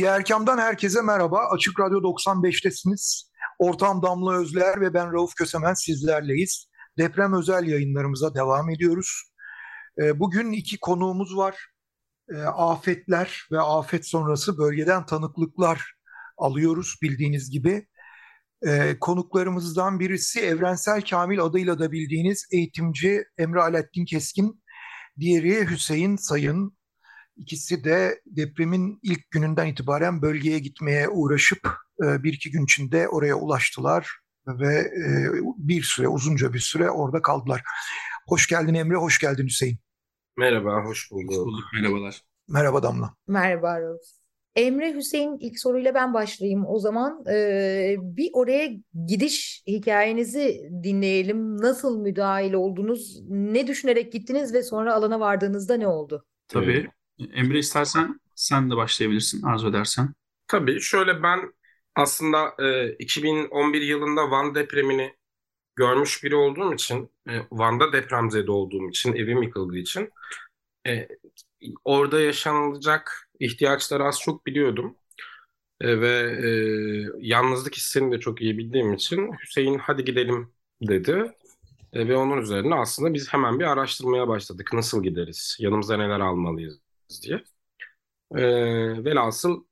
Diğer Kam'dan herkese merhaba. Açık Radyo 95'tesiniz. Ortam Damla Özler ve ben Rauf Kösemen sizlerleyiz. Deprem özel yayınlarımıza devam ediyoruz. Ee, bugün iki konuğumuz var. Ee, afetler ve afet sonrası bölgeden tanıklıklar alıyoruz bildiğiniz gibi. Ee, konuklarımızdan birisi Evrensel Kamil adıyla da bildiğiniz eğitimci Emre Alettin Keskin. Diğeri Hüseyin Sayın. İkisi de depremin ilk gününden itibaren bölgeye gitmeye uğraşıp e, bir iki gün içinde oraya ulaştılar ve e, bir süre uzunca bir süre orada kaldılar. Hoş geldin Emre, hoş geldin Hüseyin. Merhaba, hoş bulduk. Hoş bulduk, merhabalar. Merhaba Damla. Merhaba Rose. Emre Hüseyin ilk soruyla ben başlayayım o zaman. Ee, bir oraya gidiş hikayenizi dinleyelim. Nasıl müdahil oldunuz? Ne düşünerek gittiniz ve sonra alana vardığınızda ne oldu? Tabii. Emre istersen sen de başlayabilirsin arzu edersen. Tabii şöyle ben aslında e, 2011 yılında Van depremini görmüş biri olduğum için, e, Van'da depremzede olduğum için, evim yıkıldığı için e, orada yaşanılacak ihtiyaçları az çok biliyordum. E, ve e, yalnızlık hissini de çok iyi bildiğim için Hüseyin hadi gidelim dedi. E, ve onun üzerine aslında biz hemen bir araştırmaya başladık. Nasıl gideriz? Yanımıza neler almalıyız diye. E, velhasıl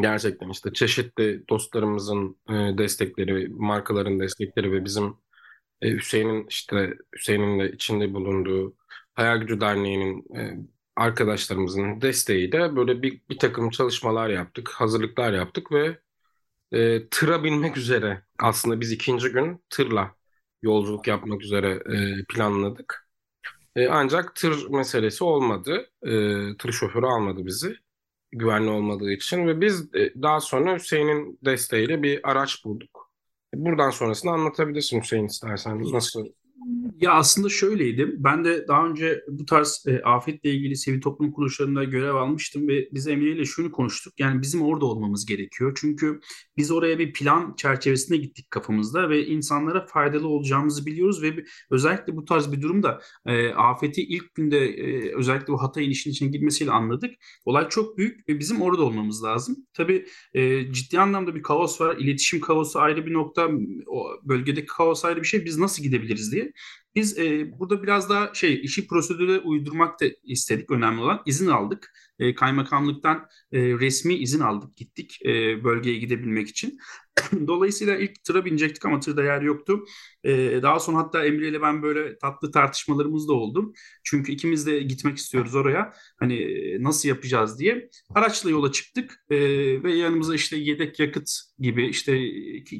gerçekten işte çeşitli dostlarımızın e, destekleri, markaların destekleri ve bizim e, Hüseyin'in işte Hüseyin'in de içinde bulunduğu Hayal Gücü Derneği'nin e, arkadaşlarımızın desteğiyle böyle bir, bir takım çalışmalar yaptık, hazırlıklar yaptık ve e, tıra binmek üzere aslında biz ikinci gün tırla yolculuk yapmak üzere e, planladık. E, ancak tır meselesi olmadı. E, tır şoförü almadı bizi güvenli olmadığı için ve biz e, daha sonra Hüseyin'in desteğiyle bir araç bulduk. Buradan sonrasını anlatabilirsin Hüseyin istersen. Nasıl Ya aslında şöyleydi. Ben de daha önce bu tarz e, afetle ilgili sivil toplum kuruluşlarında görev almıştım ve biz Emre ile şunu konuştuk. Yani bizim orada olmamız gerekiyor. Çünkü biz oraya bir plan çerçevesinde gittik kafamızda ve insanlara faydalı olacağımızı biliyoruz ve bir- özellikle bu tarz bir durumda e, afeti ilk günde e, özellikle bu Hatay'ın işin içine girmesiyle anladık. Olay çok büyük ve bizim orada olmamız lazım. Tabii e, ciddi anlamda bir kaos var. İletişim kaosu ayrı bir nokta. O bölgedeki kaos ayrı bir şey. Biz nasıl gidebiliriz diye. Biz e, burada biraz daha şey işi prosedüre uydurmak da istedik önemli olan. izin aldık. E, kaymakamlıktan e, resmi izin aldık gittik e, bölgeye gidebilmek için. Dolayısıyla ilk tıra binecektik ama tırda yer yoktu. E, daha sonra hatta Emre ile ben böyle tatlı tartışmalarımız da oldu. Çünkü ikimiz de gitmek istiyoruz oraya. Hani e, nasıl yapacağız diye. Araçla yola çıktık e, ve yanımıza işte yedek yakıt gibi işte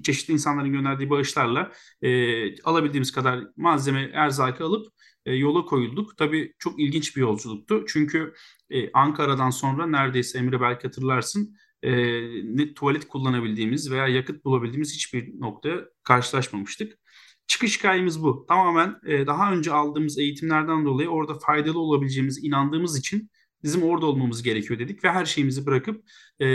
çeşitli insanların gönderdiği bağışlarla e, alabildiğimiz kadar malzeme erzakı alıp e, yola koyulduk. Tabii çok ilginç bir yolculuktu. Çünkü e, Ankara'dan sonra neredeyse Emre belki hatırlarsın e, ne tuvalet kullanabildiğimiz veya yakıt bulabildiğimiz hiçbir noktaya karşılaşmamıştık. Çıkış hikayemiz bu. Tamamen e, daha önce aldığımız eğitimlerden dolayı orada faydalı olabileceğimiz inandığımız için bizim orada olmamız gerekiyor dedik ve her şeyimizi bırakıp e,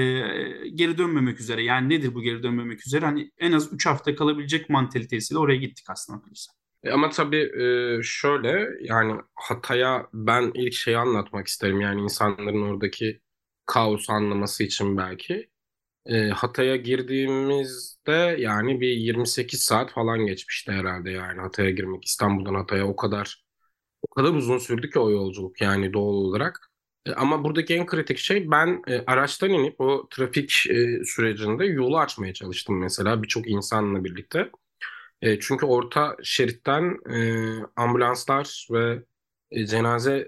geri dönmemek üzere. Yani nedir bu geri dönmemek üzere? Hani en az 3 hafta kalabilecek mantalitesiyle oraya gittik aslında. E, Ama tabii e, şöyle yani Hatay'a ben ilk şeyi anlatmak isterim. Yani insanların oradaki kaosu anlaması için belki. E, Hatay'a girdiğimizde yani bir 28 saat falan geçmişti herhalde yani Hatay'a girmek. İstanbul'dan Hatay'a o kadar o kadar uzun sürdü ki o yolculuk yani doğal olarak. E, Ama buradaki en kritik şey ben e, araçtan inip o trafik e, sürecinde yolu açmaya çalıştım mesela birçok insanla birlikte. E, çünkü orta şeritten e, ambulanslar ve e, cenaze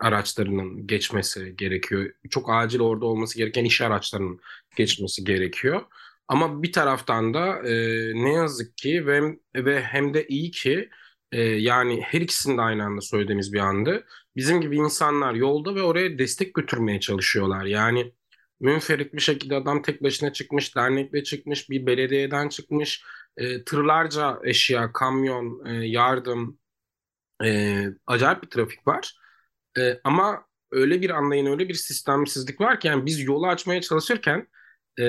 araçlarının geçmesi gerekiyor. Çok acil orada olması gereken iş araçlarının geçmesi gerekiyor. Ama bir taraftan da e, ne yazık ki ve ve hem de iyi ki e, yani her ikisini de aynı anda söylediğimiz bir andı. bizim gibi insanlar yolda ve oraya destek götürmeye çalışıyorlar. Yani münferit bir şekilde adam tek başına çıkmış, dernekle çıkmış, bir belediyeden çıkmış, e, tırlarca eşya, kamyon, e, yardım, e, acayip bir trafik var. E, ama öyle bir anlayın, öyle bir sistemsizlik var ki yani biz yolu açmaya çalışırken e,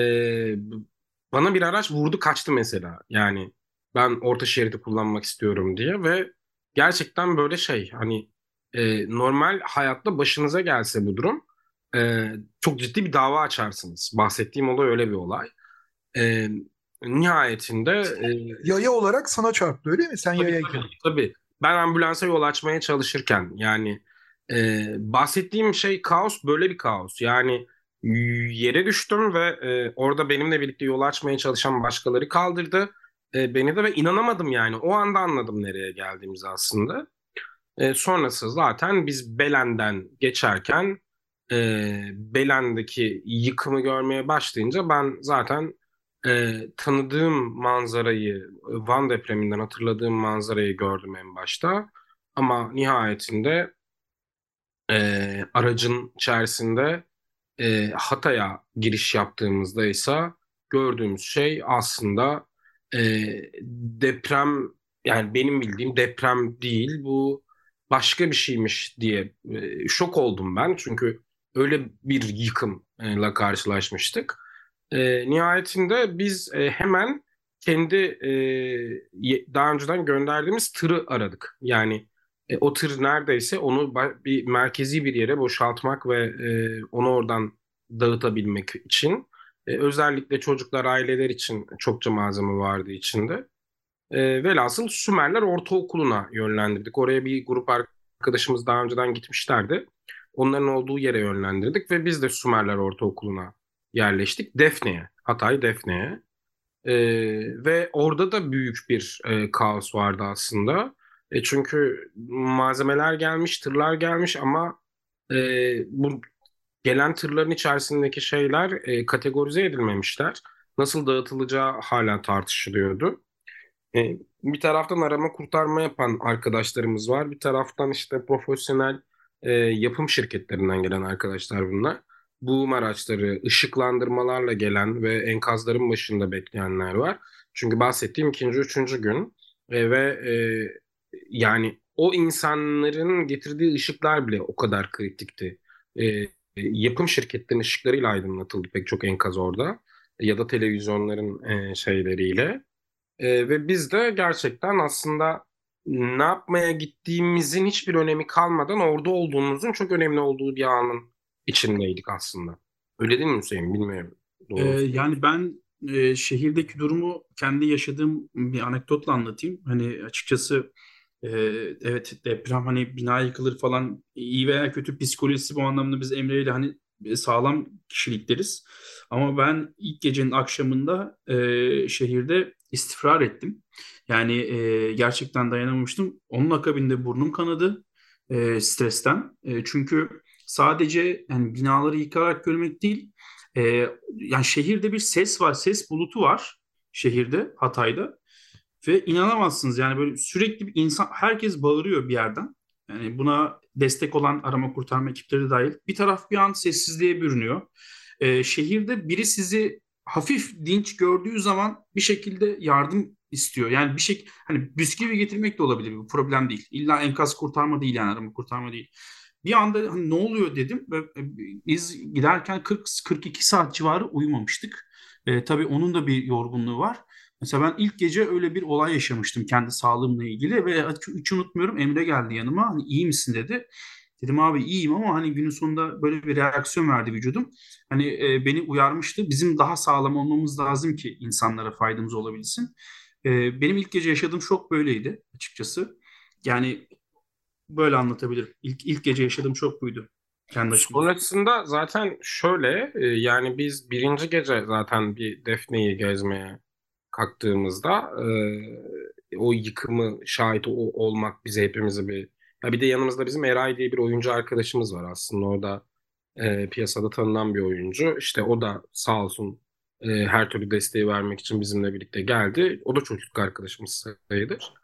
bana bir araç vurdu kaçtı mesela. Yani ben orta şeridi kullanmak istiyorum diye ve gerçekten böyle şey hani e, normal hayatta başınıza gelse bu durum e, çok ciddi bir dava açarsınız. Bahsettiğim olay öyle bir olay. E, nihayetinde e, yaya olarak sana çarptı öyle mi? Sen tabii, yayayken. Tabii, tabii. Ben ambulansa yol açmaya çalışırken yani e, bahsettiğim şey kaos böyle bir kaos. Yani yere düştüm ve e, orada benimle birlikte yol açmaya çalışan başkaları kaldırdı e, beni de ve inanamadım yani. O anda anladım nereye geldiğimizi aslında. E, sonrası zaten biz Belen'den geçerken e, Belen'deki yıkımı görmeye başlayınca ben zaten e, tanıdığım manzarayı, Van depreminden hatırladığım manzarayı gördüm en başta. Ama nihayetinde e, aracın içerisinde e, Hatay'a giriş yaptığımızda ise gördüğümüz şey aslında e, deprem yani benim bildiğim deprem değil bu başka bir şeymiş diye e, şok oldum ben çünkü öyle bir yıkımla karşılaşmıştık. E, nihayetinde biz e, hemen kendi e, daha önceden gönderdiğimiz tırı aradık. Yani e, o tır neredeyse onu bir merkezi bir yere boşaltmak ve e, onu oradan dağıtabilmek için. E, özellikle çocuklar, aileler için çokça malzeme vardı içinde. E, velhasıl Sümerler Ortaokulu'na yönlendirdik. Oraya bir grup arkadaşımız daha önceden gitmişlerdi. Onların olduğu yere yönlendirdik ve biz de Sümerler Ortaokulu'na yerleştik. Defne'ye, Hatay Defne'ye. E, ve orada da büyük bir e, kaos vardı aslında. E, çünkü malzemeler gelmiş, tırlar gelmiş ama e, bu gelen tırların içerisindeki şeyler e, kategorize edilmemişler. Nasıl dağıtılacağı hala tartışılıyordu. E, bir taraftan arama kurtarma yapan arkadaşlarımız var. Bir taraftan işte profesyonel e, yapım şirketlerinden gelen arkadaşlar bunlar. Boom araçları, ışıklandırmalarla gelen ve enkazların başında bekleyenler var. Çünkü bahsettiğim ikinci, üçüncü gün e, ve e, yani o insanların getirdiği ışıklar bile o kadar kritikti. E, yapım şirketlerinin ışıklarıyla aydınlatıldı pek çok enkaz orada ya da televizyonların e, şeyleriyle. E, ve biz de gerçekten aslında ne yapmaya gittiğimizin hiçbir önemi kalmadan orada olduğumuzun çok önemli olduğu bir anın içindeydik aslında. Öyle değil mi Hüseyin? Bilmiyorum. Ee, yani ben e, şehirdeki durumu kendi yaşadığım bir anekdotla anlatayım. Hani açıkçası e, evet deprem hani bina yıkılır falan iyi veya kötü psikolojisi bu anlamda biz Emre ile hani sağlam kişilikleriz. Ama ben ilk gecenin akşamında e, şehirde istifrar ettim. Yani e, gerçekten dayanamamıştım. Onun akabinde burnum kanadı e, stresten. E, çünkü sadece yani binaları yıkarak görmek değil, e, yani şehirde bir ses var, ses bulutu var şehirde, Hatay'da. Ve inanamazsınız yani böyle sürekli bir insan, herkes bağırıyor bir yerden. Yani buna destek olan arama kurtarma ekipleri dahil. Bir taraf bir an sessizliğe bürünüyor. Ee, şehirde biri sizi hafif dinç gördüğü zaman bir şekilde yardım istiyor. Yani bir şey hani bisküvi getirmek de olabilir bu problem değil. İlla enkaz kurtarma değil yani arama kurtarma değil. Bir anda hani ne oluyor dedim e, biz giderken 40 42 saat civarı uyumamıştık. E, tabii onun da bir yorgunluğu var. Mesela ben ilk gece öyle bir olay yaşamıştım kendi sağlığımla ilgili ve hiç unutmuyorum Emre geldi yanıma hani iyi misin dedi. Dedim abi iyiyim ama hani günün sonunda böyle bir reaksiyon verdi vücudum. Hani e, beni uyarmıştı. Bizim daha sağlam olmamız lazım ki insanlara faydamız olabilsin. E, benim ilk gece yaşadığım şok böyleydi açıkçası. Yani böyle anlatabilirim. İlk, ilk gece yaşadığım şok buydu. Kendi Sonrasında zaten şöyle e, yani biz birinci gece zaten bir Defne'yi gezmeye kalktığımızda e, o yıkımı şahit olmak bize hepimizi bir ya bir de yanımızda bizim Eray diye bir oyuncu arkadaşımız var aslında orada e, piyasada tanınan bir oyuncu işte o da sağ olsun e, her türlü desteği vermek için bizimle birlikte geldi o da çocukluk arkadaşımız sayılır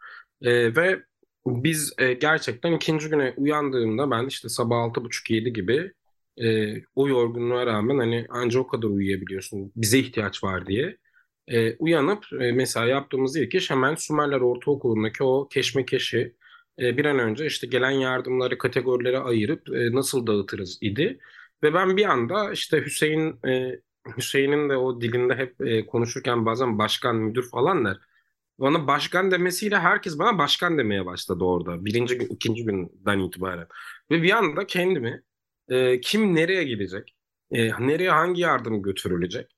e, ve biz e, gerçekten ikinci güne uyandığımda ben işte sabah altı buçuk yedi gibi e, o yorgunluğa rağmen hani anca o kadar uyuyabiliyorsun bize ihtiyaç var diye. E, uyanıp e, mesela yaptığımız ilk iş hemen Sümerler Ortaokulu'ndaki o keşmekeşi e, bir an önce işte gelen yardımları kategorilere ayırıp e, nasıl dağıtırız idi. Ve ben bir anda işte Hüseyin e, Hüseyin'in de o dilinde hep e, konuşurken bazen başkan, müdür falan der. Bana başkan demesiyle herkes bana başkan demeye başladı orada. Birinci gün, ikinci günden itibaren. Ve bir anda kendimi e, kim nereye gidecek? E, nereye hangi yardım götürülecek?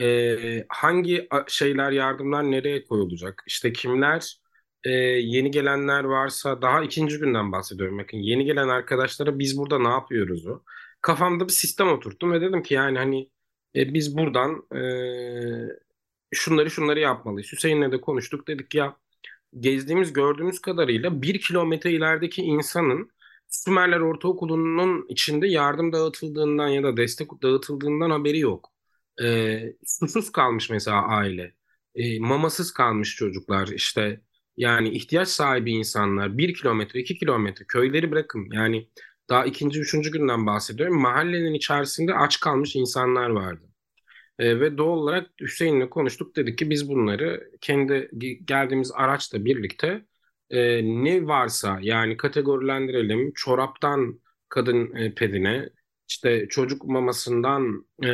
E, hangi şeyler, yardımlar nereye koyulacak? İşte kimler e, yeni gelenler varsa daha ikinci günden bahsediyorum. Bakın yeni gelen arkadaşlara biz burada ne yapıyoruz o? Kafamda bir sistem oturttum ve dedim ki yani hani e, biz buradan e, şunları şunları yapmalıyız. Hüseyin'le de konuştuk. Dedik ya gezdiğimiz gördüğümüz kadarıyla bir kilometre ilerideki insanın Sümerler Ortaokulu'nun içinde yardım dağıtıldığından ya da destek dağıtıldığından haberi yok. E, susuz kalmış mesela aile. E, mamasız kalmış çocuklar işte yani ihtiyaç sahibi insanlar bir kilometre iki kilometre köyleri bırakın yani daha ikinci üçüncü günden bahsediyorum mahallenin içerisinde aç kalmış insanlar vardı. E, ve doğal olarak Hüseyin'le konuştuk dedik ki biz bunları kendi geldiğimiz araçla birlikte e, ne varsa yani kategorilendirelim çoraptan kadın e, pedine işte çocuk mamasından e,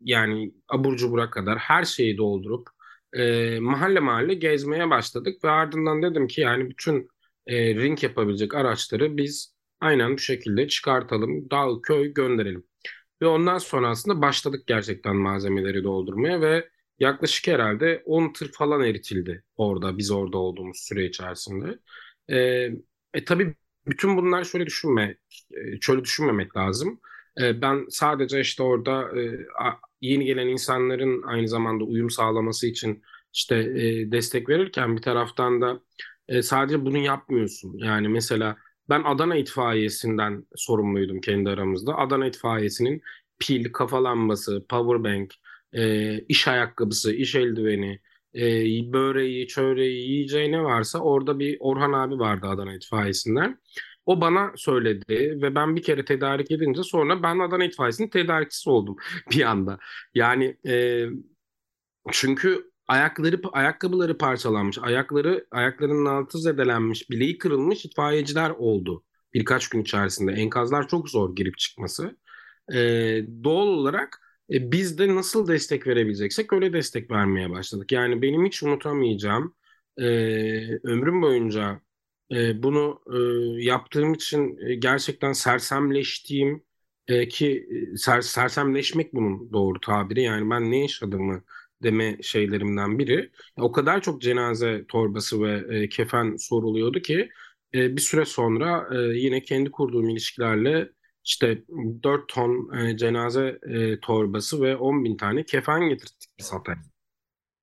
yani abur cubura kadar her şeyi doldurup e, mahalle mahalle gezmeye başladık ve ardından dedim ki yani bütün e, ring yapabilecek araçları biz aynen bu şekilde çıkartalım, dağ, köy gönderelim. Ve ondan sonra aslında başladık gerçekten malzemeleri doldurmaya ve yaklaşık herhalde 10 tır falan eritildi orada biz orada olduğumuz süre içerisinde. E, e tabii bütün bunlar şöyle düşünme, e, şöyle düşünmemek lazım. E, ben sadece işte orada e, yeni gelen insanların aynı zamanda uyum sağlaması için işte destek verirken bir taraftan da sadece bunu yapmıyorsun. Yani mesela ben Adana itfaiyesinden sorumluydum kendi aramızda. Adana itfaiyesinin pil, kafa lambası, powerbank, iş ayakkabısı, iş eldiveni, böreği, çöreği, yiyeceği ne varsa orada bir Orhan abi vardı Adana itfaiyesinden. O bana söyledi ve ben bir kere tedarik edince sonra ben Adana itfaiyesinin tedarikçisi oldum bir anda. Yani e, çünkü ayakları ayakkabıları parçalanmış, ayakları ayaklarının altı zedelenmiş, bileği kırılmış itfaiyeciler oldu birkaç gün içerisinde. Enkazlar çok zor girip çıkması. E, doğal olarak e, biz de nasıl destek verebileceksek öyle destek vermeye başladık. Yani benim hiç unutamayacağım e, ömrüm boyunca e, bunu e, yaptığım için e, gerçekten sersemleştiğim e, ki e, ser, sersemleşmek bunun doğru tabiri. Yani ben ne yaşadığımı deme şeylerimden biri. O kadar çok cenaze torbası ve e, kefen soruluyordu ki e, bir süre sonra e, yine kendi kurduğum ilişkilerle işte 4 ton e, cenaze e, torbası ve 10 bin tane kefen getirdik biz Hatay'a.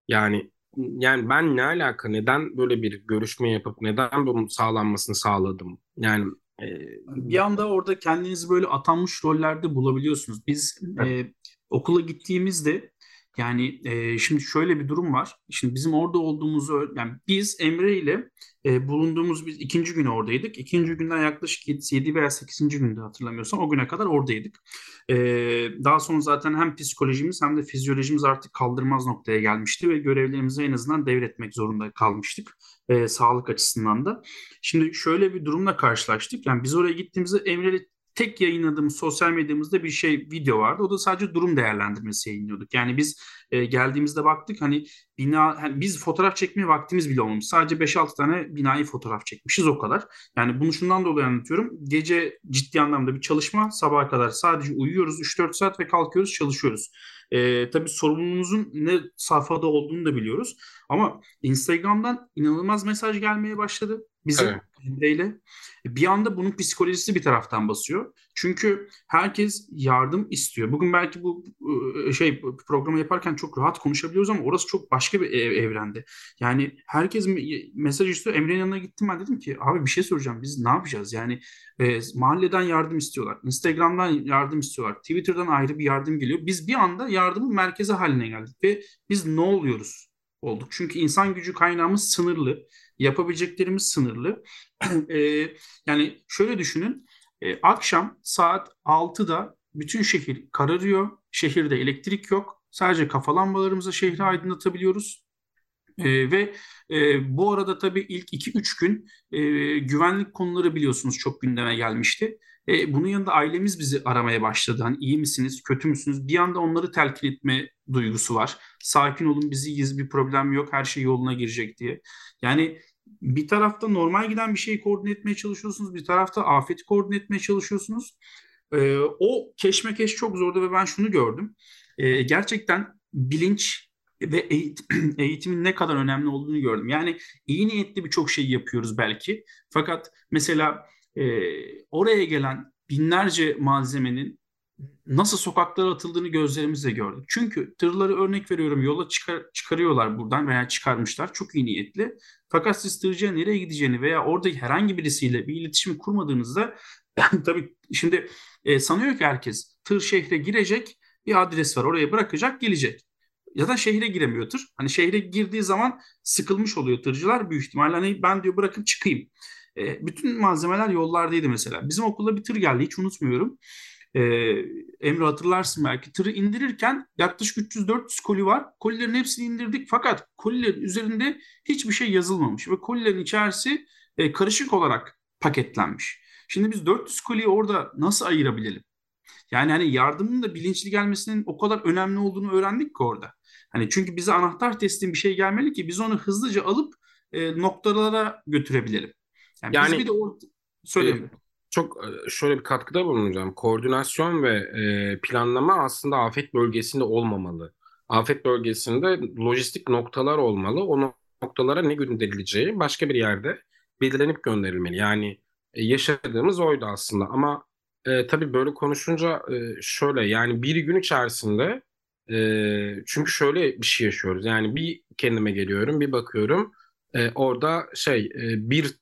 Yani yani ben ne alaka neden böyle bir görüşme yapıp neden bunun sağlanmasını sağladım? Yani e, bir anda orada kendinizi böyle atanmış rollerde bulabiliyorsunuz. Biz evet. e, okula gittiğimizde yani e, şimdi şöyle bir durum var. Şimdi bizim orada olduğumuzu yani biz Emre ile e, bulunduğumuz biz ikinci gün oradaydık. İkinci günden yaklaşık 7, veya 8. günde hatırlamıyorsam o güne kadar oradaydık. E, daha sonra zaten hem psikolojimiz hem de fizyolojimiz artık kaldırmaz noktaya gelmişti ve görevlerimizi en azından devretmek zorunda kalmıştık. E, sağlık açısından da. Şimdi şöyle bir durumla karşılaştık. Yani biz oraya gittiğimizde Emre tek yayınladığımız sosyal medyamızda bir şey video vardı. O da sadece durum değerlendirmesi yayınlıyorduk. Yani biz e, geldiğimizde baktık hani bina hani biz fotoğraf çekmeye vaktimiz bile olmamış. Sadece 5-6 tane binayı fotoğraf çekmişiz o kadar. Yani bunu şundan dolayı anlatıyorum. Gece ciddi anlamda bir çalışma sabaha kadar sadece uyuyoruz 3-4 saat ve kalkıyoruz çalışıyoruz. E, tabii sorumluluğumuzun ne safhada olduğunu da biliyoruz. Ama Instagram'dan inanılmaz mesaj gelmeye başladı bize evet. Emre'yle. Bir anda bunun psikolojisi bir taraftan basıyor. Çünkü herkes yardım istiyor. Bugün belki bu ıı, şey programı yaparken çok rahat konuşabiliyoruz ama orası çok başka bir ev, evrende. Yani herkes mesaj istiyor. Emre'nin yanına gittim ben dedim ki abi bir şey soracağım. Biz ne yapacağız? Yani e, mahalleden yardım istiyorlar. Instagram'dan yardım istiyorlar. Twitter'dan ayrı bir yardım geliyor. Biz bir anda yardımın merkezi haline geldik ve biz ne oluyoruz? olduk. Çünkü insan gücü kaynağımız sınırlı. Yapabileceklerimiz sınırlı. e, yani şöyle düşünün, e, akşam saat 6'da bütün şehir kararıyor, şehirde elektrik yok, sadece kafa lambalarımızla şehri aydınlatabiliyoruz. E, ve e, bu arada tabii ilk 2-3 gün e, güvenlik konuları biliyorsunuz çok gündeme gelmişti. E, bunun yanında ailemiz bizi aramaya başladı. Hani iyi misiniz, kötü müsünüz? Bir anda onları telkin etme duygusu var. Sakin olun, bizi iyiyiz, bir problem yok, her şey yoluna girecek diye. Yani bir tarafta normal giden bir şeyi koordine etmeye çalışıyorsunuz, bir tarafta afeti koordine etmeye çalışıyorsunuz. E, o keşmekeş çok zordu ve ben şunu gördüm. E, gerçekten bilinç ve eğitim, eğitimin ne kadar önemli olduğunu gördüm. Yani iyi niyetli birçok şey yapıyoruz belki. Fakat mesela e, oraya gelen binlerce malzemenin nasıl sokaklara atıldığını gözlerimizle gördük. Çünkü tırları örnek veriyorum yola çıkar, çıkarıyorlar buradan veya çıkarmışlar çok iyi niyetli. Fakat siz tırcıya nereye gideceğini veya orada herhangi birisiyle bir iletişim kurmadığınızda tabii şimdi e, sanıyor ki herkes tır şehre girecek bir adres var oraya bırakacak gelecek. Ya da şehre giremiyor tır. Hani şehre girdiği zaman sıkılmış oluyor tırcılar büyük ihtimalle. Hani ben diyor bırakıp çıkayım. E, bütün malzemeler yollardaydı mesela. Bizim okulda bir tır geldi hiç unutmuyorum. E, Emre hatırlarsın belki. Tırı indirirken yaklaşık 300-400 koli var. Kolilerin hepsini indirdik fakat kolilerin üzerinde hiçbir şey yazılmamış. Ve kolilerin içerisi e, karışık olarak paketlenmiş. Şimdi biz 400 koliyi orada nasıl ayırabilelim? Yani hani yardımın da bilinçli gelmesinin o kadar önemli olduğunu öğrendik ki orada. Hani çünkü bize anahtar teslim bir şey gelmeli ki biz onu hızlıca alıp e, noktalara götürebilelim. Yani, yani biz bir de o söyleyeyim. E, çok e, şöyle bir katkıda bulunacağım. Koordinasyon ve e, planlama aslında afet bölgesinde olmamalı. Afet bölgesinde lojistik noktalar olmalı. O noktalara ne gönderileceği başka bir yerde belirlenip gönderilmeli. Yani e, yaşadığımız oydu aslında ama e, tabii böyle konuşunca e, şöyle yani bir gün içerisinde e, çünkü şöyle bir şey yaşıyoruz. Yani bir kendime geliyorum bir bakıyorum e, orada şey e, bir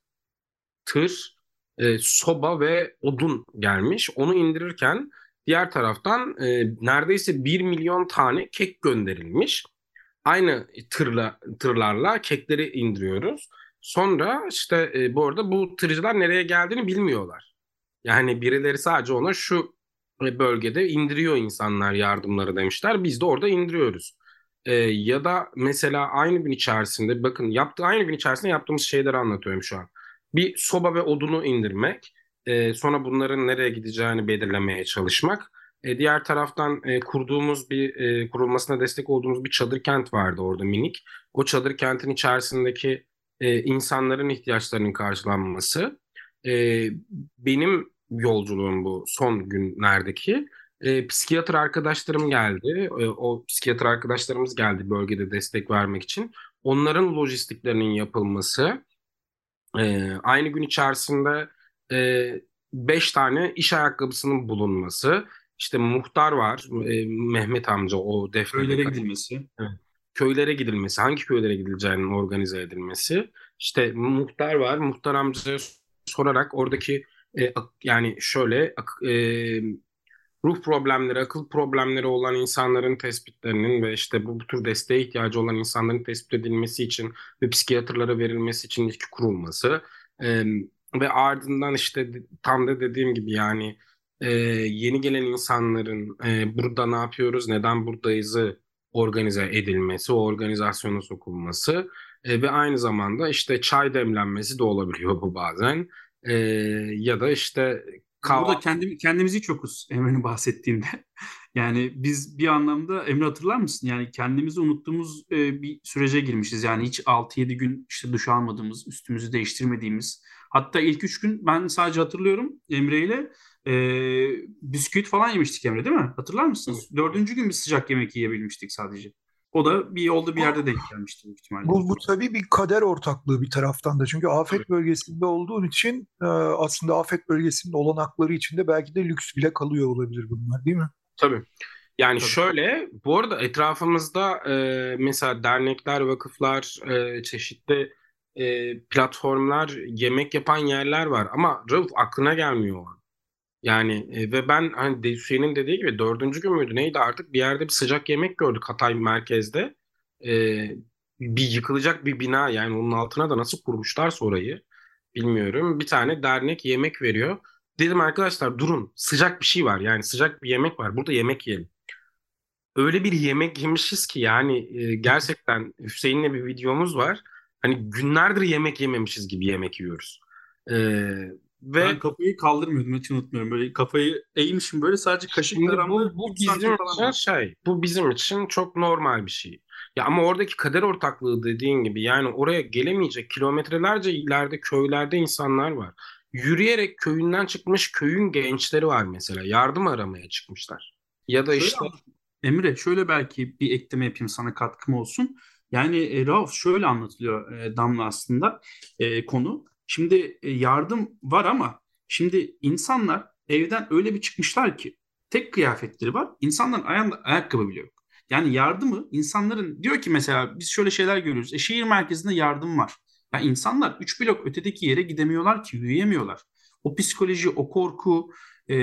tır e, soba ve odun gelmiş. Onu indirirken diğer taraftan e, neredeyse 1 milyon tane kek gönderilmiş. Aynı tırla tırlarla kekleri indiriyoruz. Sonra işte e, bu arada bu tırcılar nereye geldiğini bilmiyorlar. Yani birileri sadece ona şu bölgede indiriyor insanlar yardımları demişler. Biz de orada indiriyoruz. E, ya da mesela aynı gün içerisinde bakın yaptığı aynı gün içerisinde yaptığımız şeyleri anlatıyorum şu an bir soba ve odunu indirmek, e, sonra bunların nereye gideceğini belirlemeye çalışmak. E, diğer taraftan e, kurduğumuz bir e, kurulmasına destek olduğumuz bir çadır kent vardı orada minik. O çadır kentin içerisindeki e, insanların ihtiyaçlarının karşılanması. E, benim yolculuğum bu son günlerdeki. E, psikiyatr arkadaşlarım geldi. E, o psikiyatr arkadaşlarımız geldi bölgede destek vermek için. Onların lojistiklerinin yapılması, e, aynı gün içerisinde e, beş tane iş ayakkabısının bulunması. İşte muhtar var, e, Mehmet amca o defnede. Köylere gidilmesi. Evet. Köylere gidilmesi, hangi köylere gidileceğinin organize edilmesi. İşte muhtar var, muhtar amcaya sorarak oradaki e, yani şöyle e, ruh problemleri, akıl problemleri olan insanların tespitlerinin ve işte bu, bu tür desteğe ihtiyacı olan insanların tespit edilmesi için ve psikiyatrlara verilmesi için ilk kurulması e, ve ardından işte tam da dediğim gibi yani e, yeni gelen insanların e, burada ne yapıyoruz, neden buradayızı organize edilmesi, o organizasyona sokulması e, ve aynı zamanda işte çay demlenmesi de olabiliyor bu bazen. E, ya da işte Kahvaltı. Burada kendim, kendimizi çokuz Emre'nin bahsettiğinde. yani biz bir anlamda Emre hatırlar mısın? Yani kendimizi unuttuğumuz e, bir sürece girmişiz. Yani hiç 6-7 gün işte duş almadığımız, üstümüzü değiştirmediğimiz. Hatta ilk 3 gün ben sadece hatırlıyorum Emre ile e, bisküvit falan yemiştik Emre değil mi? Hatırlar mısınız? Dördüncü gün bir sıcak yemek yiyebilmiştik sadece. O da bir yolda bir yerde denk gelmişti büyük ihtimalle. Bu, bu tabii bir kader ortaklığı bir taraftan da. Çünkü afet bölgesinde olduğun için e, aslında afet bölgesinin olanakları içinde belki de lüks bile kalıyor olabilir bunlar değil mi? Tabii. Yani Tabii. şöyle, bu arada etrafımızda e, mesela dernekler, vakıflar, e, çeşitli e, platformlar, yemek yapan yerler var. Ama Rauf aklına gelmiyor o. Yani e, ve ben hani Hüseyin'in dediği gibi dördüncü gün müydü neydi artık bir yerde bir sıcak yemek gördük Hatay merkezde. E, bir yıkılacak bir bina yani onun altına da nasıl kurmuşlarsa orayı bilmiyorum. Bir tane dernek yemek veriyor. Dedim arkadaşlar durun sıcak bir şey var yani sıcak bir yemek var burada yemek yiyelim. Öyle bir yemek yemişiz ki yani e, gerçekten Hüseyin'le bir videomuz var. Hani günlerdir yemek yememişiz gibi yemek yiyoruz. Ee, ve ben kafayı kaldırmıyordum hiç unutmuyorum. Böyle kafayı eğmişim böyle sadece kaşıklar bu, bu bizim için şey, bu bizim için çok normal bir şey. Ya ama oradaki kader ortaklığı dediğin gibi yani oraya gelemeyecek kilometrelerce ileride köylerde insanlar var. Yürüyerek köyünden çıkmış köyün gençleri var mesela. Yardım aramaya çıkmışlar. Ya da işte Emre şöyle belki bir ekleme yapayım sana katkım olsun. Yani e, Rauf şöyle anlatılıyor e, Damla aslında e, konu. Şimdi e, yardım var ama şimdi insanlar evden öyle bir çıkmışlar ki tek kıyafetleri var. İnsanların ayağında ayakkabı bile yok. Yani yardımı insanların diyor ki mesela biz şöyle şeyler görüyoruz. E, şehir merkezinde yardım var. Yani insanlar üç blok ötedeki yere gidemiyorlar ki yürüyemiyorlar. O psikoloji, o korku, e,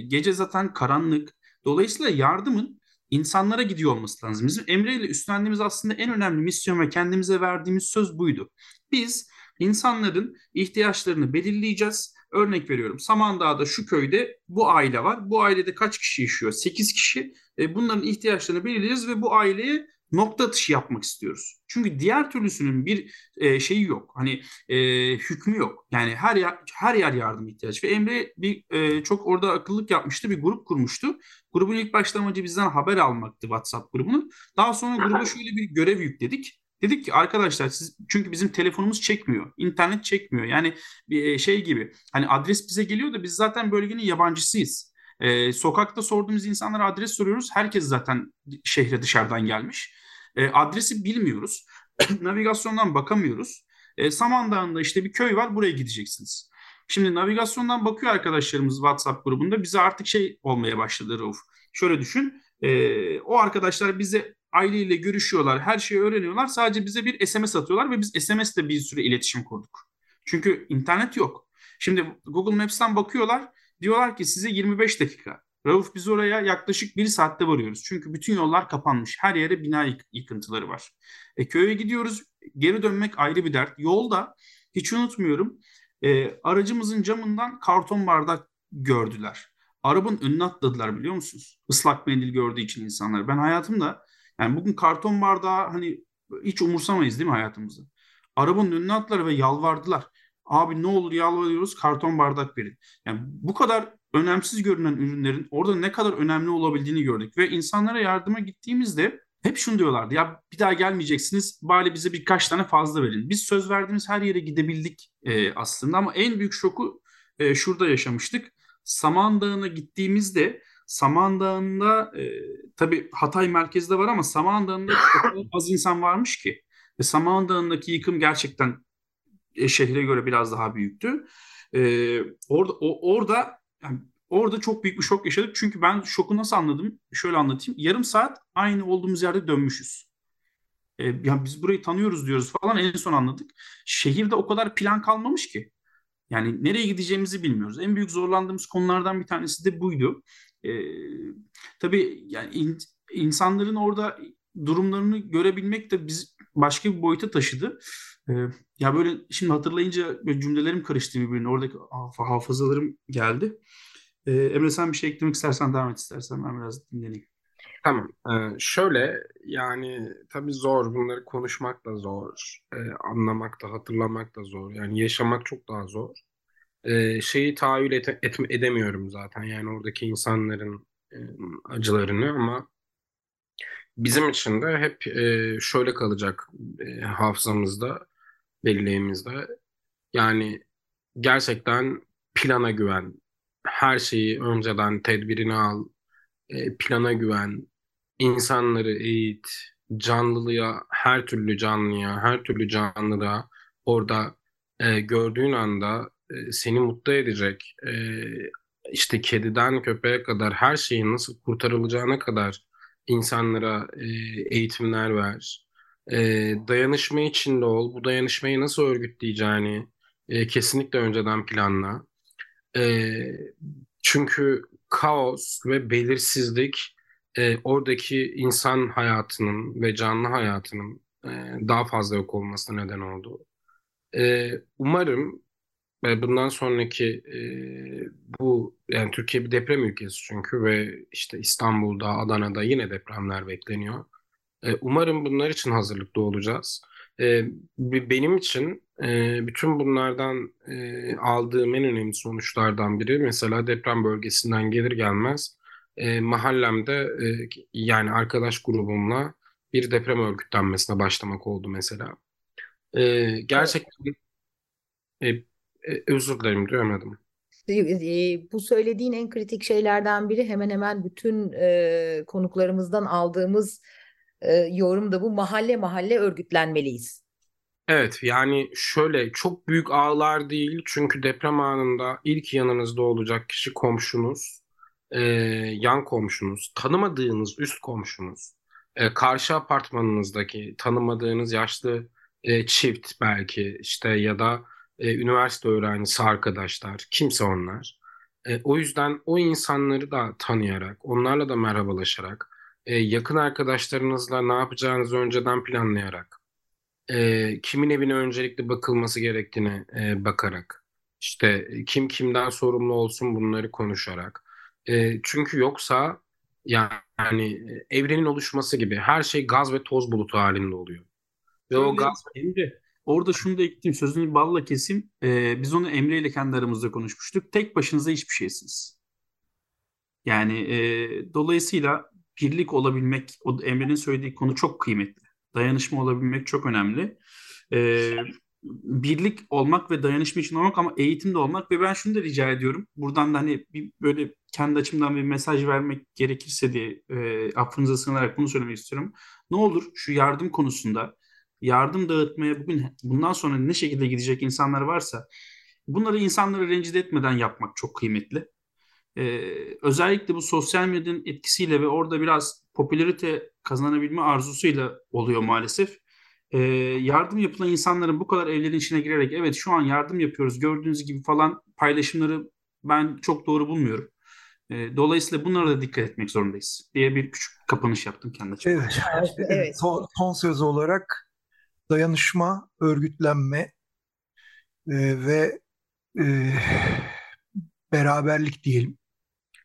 gece zaten karanlık. Dolayısıyla yardımın insanlara gidiyor olması lazım. Bizim Emre ile üstlendiğimiz aslında en önemli misyon ve kendimize verdiğimiz söz buydu. Biz insanların ihtiyaçlarını belirleyeceğiz. Örnek veriyorum Samandağ'da şu köyde bu aile var. Bu ailede kaç kişi yaşıyor? 8 kişi. E, bunların ihtiyaçlarını belirleyeceğiz ve bu aileye nokta atışı yapmak istiyoruz. Çünkü diğer türlüsünün bir e, şeyi yok. Hani e, hükmü yok. Yani her yer her yer yardım ihtiyaç. Ve Emre bir e, çok orada akıllık yapmıştı. Bir grup kurmuştu. Grubun ilk başta amacı bizden haber almaktı WhatsApp grubunun. Daha sonra gruba şöyle bir görev yükledik. Dedik ki arkadaşlar siz çünkü bizim telefonumuz çekmiyor. internet çekmiyor. Yani bir e, şey gibi hani adres bize geliyor da biz zaten bölgenin yabancısıyız. Ee, sokakta sorduğumuz insanlara adres soruyoruz. Herkes zaten şehre dışarıdan gelmiş. Ee, adresi bilmiyoruz. Navigasyondan bakamıyoruz. Ee, Samandağ'ında işte bir köy var buraya gideceksiniz. Şimdi navigasyondan bakıyor arkadaşlarımız WhatsApp grubunda bize artık şey olmaya başladı Rauf. Şöyle düşün. E, o arkadaşlar bize aileyle görüşüyorlar, her şeyi öğreniyorlar. Sadece bize bir SMS atıyorlar ve biz SMS'le bir süre iletişim kurduk. Çünkü internet yok. Şimdi Google Maps'ten bakıyorlar. Diyorlar ki size 25 dakika. Rauf biz oraya yaklaşık bir saatte varıyoruz. Çünkü bütün yollar kapanmış. Her yere bina yık- yıkıntıları var. E, köye gidiyoruz. Geri dönmek ayrı bir dert. Yolda hiç unutmuyorum. E, aracımızın camından karton bardak gördüler. Arabanın önüne atladılar biliyor musunuz? Islak mendil gördüğü için insanlar. Ben hayatımda yani bugün karton bardağı hani hiç umursamayız değil mi hayatımızda? Arabanın önüne attılar ve yalvardılar. Abi ne olur yalvarıyoruz karton bardak verin. Yani bu kadar önemsiz görünen ürünlerin orada ne kadar önemli olabildiğini gördük. Ve insanlara yardıma gittiğimizde hep şunu diyorlardı. Ya bir daha gelmeyeceksiniz bari bize birkaç tane fazla verin. Biz söz verdiğimiz her yere gidebildik e, aslında ama en büyük şoku e, şurada yaşamıştık. Samandağ'ına gittiğimizde Samandağ'ında e, tabii Hatay merkezde var ama Samandağ'ında az insan varmış ki. Ve Samandağ'ındaki yıkım gerçekten e, şehre göre biraz daha büyüktü. E, orada o, orada yani orada çok büyük bir şok yaşadık. Çünkü ben şoku nasıl anladım? Şöyle anlatayım. Yarım saat aynı olduğumuz yerde dönmüşüz. E, yani biz burayı tanıyoruz diyoruz falan en son anladık. Şehirde o kadar plan kalmamış ki. Yani nereye gideceğimizi bilmiyoruz. En büyük zorlandığımız konulardan bir tanesi de buydu. E, tabii yani in, insanların orada durumlarını görebilmek de biz başka bir boyuta taşıdı. E, ya böyle şimdi hatırlayınca böyle cümlelerim karıştı birbirine. Oradaki hafızalarım geldi. E, Emre sen bir şey eklemek istersen devam et istersen ben biraz dinleneyim. Tamam. Ee, şöyle yani tabii zor. Bunları konuşmak da zor. Ee, anlamak da hatırlamak da zor. Yani yaşamak çok daha zor e, şeyi tahayyül et, et, edemiyorum zaten. Yani oradaki insanların e, acılarını ama bizim için de hep e, şöyle kalacak e, hafızamızda, belleğimizde. Yani gerçekten plana güven, her şeyi önceden tedbirini al, e, plana güven, insanları eğit, canlılığa, her türlü canlıya, her türlü canlıda orada e, gördüğün anda e, seni mutlu edecek e, işte kediden köpeğe kadar her şeyin nasıl kurtarılacağına kadar insanlara e, eğitimler ver. E, dayanışma içinde ol. Bu dayanışmayı nasıl örgütleyeceğini kesinlikle önceden planla. Çünkü kaos ve belirsizlik oradaki insan hayatının ve canlı hayatının daha fazla yok olmasına neden oldu. Umarım bundan sonraki e, bu yani Türkiye bir deprem ülkesi çünkü ve işte İstanbul'da, Adana'da yine depremler bekleniyor. E, umarım bunlar için hazırlıklı olacağız. E, benim için e, bütün bunlardan e, aldığım en önemli sonuçlardan biri mesela deprem bölgesinden gelir gelmez e, mahallemde e, yani arkadaş grubumla bir deprem örgütlenmesine başlamak oldu mesela. E, gerçekten e, e, özür dilerim duyamadım. E, bu söylediğin en kritik şeylerden biri hemen hemen bütün e, konuklarımızdan aldığımız e, yorum da bu mahalle mahalle örgütlenmeliyiz. Evet yani şöyle çok büyük ağlar değil çünkü deprem anında ilk yanınızda olacak kişi komşunuz, e, yan komşunuz, tanımadığınız üst komşunuz, e, karşı apartmanınızdaki tanımadığınız yaşlı e, çift belki işte ya da e, üniversite öğrencisi arkadaşlar kimse onlar. E, o yüzden o insanları da tanıyarak, onlarla da merhabalaşarak, e, yakın arkadaşlarınızla ne yapacağınızı önceden planlayarak, e, kimin evine öncelikle bakılması gerektiğine e, bakarak, işte e, kim kimden sorumlu olsun bunları konuşarak. E, çünkü yoksa yani e, evrenin oluşması gibi her şey gaz ve toz bulutu halinde oluyor. Ve o gaz Emre, orada şunu da ekleyeyim sözünü balla keseyim. Ee, biz onu Emre ile kendi aramızda konuşmuştuk. Tek başınıza hiçbir şeysiniz. Yani e, dolayısıyla birlik olabilmek, o Emre'nin söylediği konu çok kıymetli. Dayanışma olabilmek çok önemli. Ee, birlik olmak ve dayanışma için olmak ama eğitimde olmak ve ben şunu da rica ediyorum. Buradan da hani bir böyle kendi açımdan bir mesaj vermek gerekirse diye e, affınıza sığınarak bunu söylemek istiyorum. Ne olur şu yardım konusunda yardım dağıtmaya bugün bundan sonra ne şekilde gidecek insanlar varsa bunları insanları rencide etmeden yapmak çok kıymetli. Ee, özellikle bu sosyal medyanın etkisiyle ve orada biraz popülarite kazanabilme arzusuyla oluyor maalesef. Ee, yardım yapılan insanların bu kadar evlerin içine girerek evet şu an yardım yapıyoruz gördüğünüz gibi falan paylaşımları ben çok doğru bulmuyorum. Ee, dolayısıyla bunlara da dikkat etmek zorundayız diye bir küçük kapanış yaptım kendi açımdan. Evet. evet. Son, son söz olarak dayanışma, örgütlenme e, ve e, beraberlik diyelim.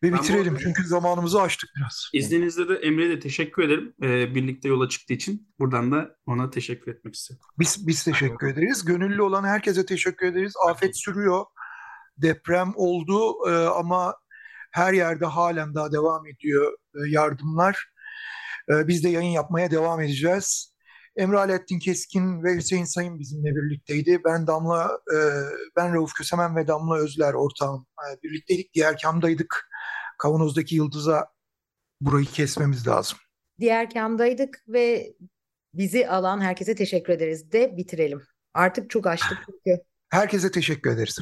Ve ben bitirelim çünkü zamanımızı açtık biraz. İzninizle de Emre'ye de teşekkür ederim. Ee, birlikte yola çıktığı için. Buradan da ona teşekkür etmek istiyorum. Biz, biz teşekkür ederiz. Gönüllü olan herkese teşekkür ederiz. Afet sürüyor. Deprem oldu e, ama her yerde halen daha devam ediyor e, yardımlar. E, biz de yayın yapmaya devam edeceğiz. Emre Alettin Keskin ve Hüseyin Sayın bizimle birlikteydi. Ben Damla, e, ben Rauf Kösemen ve Damla Özler ortağım e, birlikteydik. Diğer kamdaydık. Kavanoz'daki yıldıza burayı kesmemiz lazım. Diğer kamdaydık ve bizi alan herkese teşekkür ederiz de bitirelim. Artık çok açtık çünkü. Herkese teşekkür ederiz.